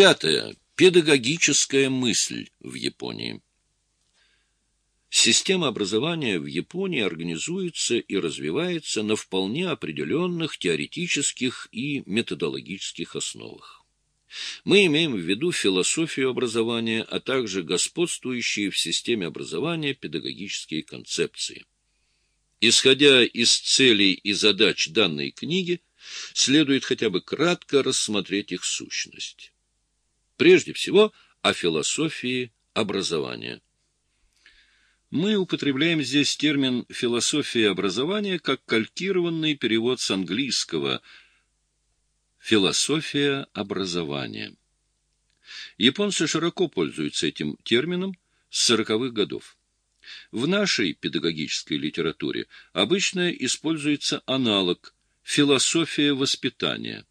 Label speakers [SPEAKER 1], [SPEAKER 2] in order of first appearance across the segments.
[SPEAKER 1] Пятое. Педагогическая мысль в Японии. Система образования в Японии организуется и развивается на вполне определенных теоретических и методологических основах. Мы имеем в виду философию образования, а также господствующие в системе образования педагогические концепции. Исходя из целей и задач данной книги, следует хотя бы кратко рассмотреть их сущность. Прежде всего, о философии образования. Мы употребляем здесь термин «философия образования» как калькированный перевод с английского «философия образования». Японцы широко пользуются этим термином с сороковых годов. В нашей педагогической литературе обычно используется аналог «философия воспитания».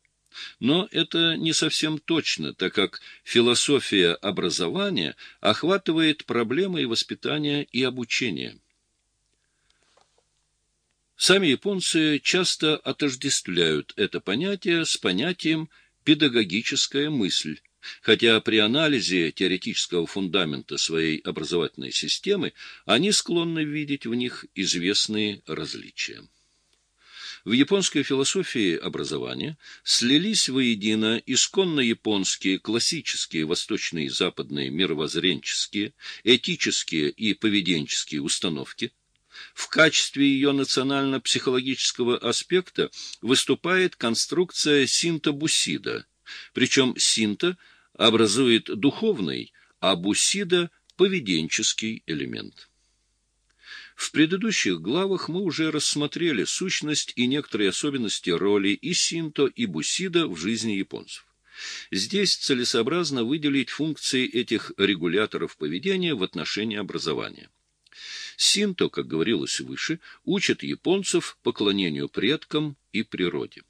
[SPEAKER 1] Но это не совсем точно, так как философия образования охватывает проблемы и воспитания и обучения. Сами японцы часто отождествляют это понятие с понятием «педагогическая мысль», хотя при анализе теоретического фундамента своей образовательной системы они склонны видеть в них известные различия. В японской философии образования слились воедино исконно японские классические восточные и западные мировоззренческие, этические и поведенческие установки. В качестве ее национально-психологического аспекта выступает конструкция синта-бусида, причем синта образует духовный, а бусида – поведенческий элемент. В предыдущих главах мы уже рассмотрели сущность и некоторые особенности роли и синто, и бусида в жизни японцев. Здесь целесообразно выделить функции этих регуляторов поведения в отношении образования. Синто, как говорилось выше, учат японцев поклонению предкам и природе.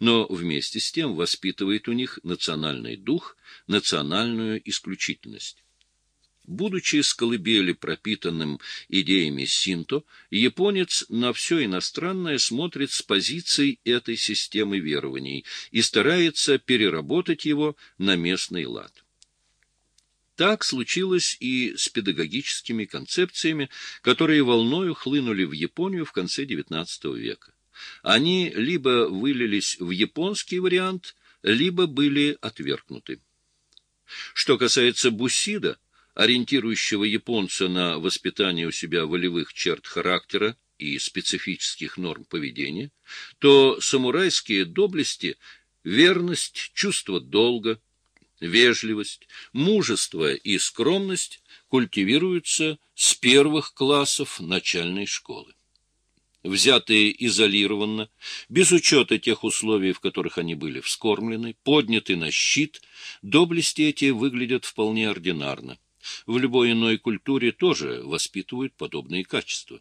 [SPEAKER 1] Но вместе с тем воспитывает у них национальный дух, национальную исключительность. Будучи с колыбели пропитанным идеями синто, японец на все иностранное смотрит с позиций этой системы верований и старается переработать его на местный лад. Так случилось и с педагогическими концепциями, которые волною хлынули в Японию в конце XIX века. Они либо вылились в японский вариант, либо были отвергнуты. Что касается Бусида, ориентирующего японца на воспитание у себя волевых черт характера и специфических норм поведения, то самурайские доблести — верность, чувство долга, вежливость, мужество и скромность культивируются с первых классов начальной школы. Взятые изолированно, без учета тех условий, в которых они были вскормлены, подняты на щит, доблести эти выглядят вполне ординарно. В любой иной культуре тоже воспитывают подобные качества.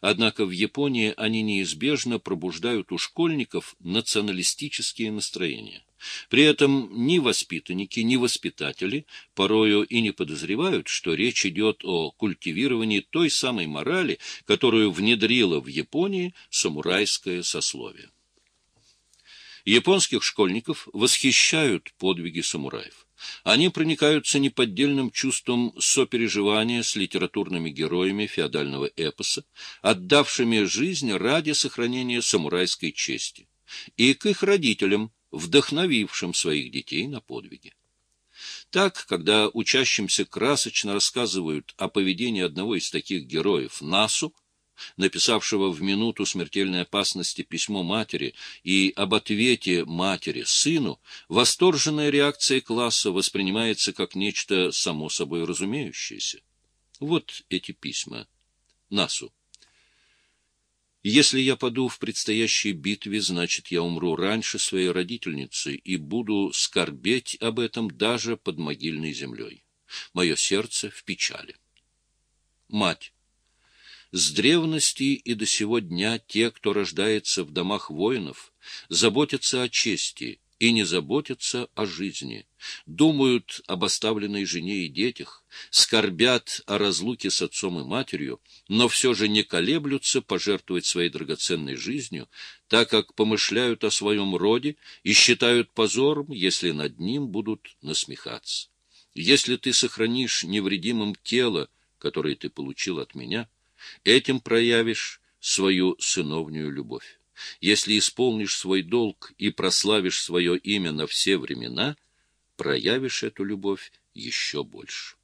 [SPEAKER 1] Однако в Японии они неизбежно пробуждают у школьников националистические настроения. При этом ни воспитанники, ни воспитатели порою и не подозревают, что речь идет о культивировании той самой морали, которую внедрило в Японии самурайское сословие. Японских школьников восхищают подвиги самураев. Они проникаются неподдельным чувством сопереживания с литературными героями феодального эпоса, отдавшими жизнь ради сохранения самурайской чести, и к их родителям, вдохновившим своих детей на подвиги. Так, когда учащимся красочно рассказывают о поведении одного из таких героев Насу, написавшего в минуту смертельной опасности письмо матери и об ответе матери сыну, восторженная реакция класса воспринимается как нечто само собой разумеющееся. Вот эти письма. Насу. Если я паду в предстоящей битве, значит, я умру раньше своей родительницы и буду скорбеть об этом даже под могильной землей. Мое сердце в печали. Мать. С древности и до сего дня те, кто рождается в домах воинов, заботятся о чести и не заботятся о жизни, думают об оставленной жене и детях, скорбят о разлуке с отцом и матерью, но все же не колеблются пожертвовать своей драгоценной жизнью, так как помышляют о своем роде и считают позором, если над ним будут насмехаться. Если ты сохранишь невредимым тело, которое ты получил от меня, этим проявишь свою сыновнюю любовь. Если исполнишь свой долг и прославишь свое имя на все времена, проявишь эту любовь еще больше.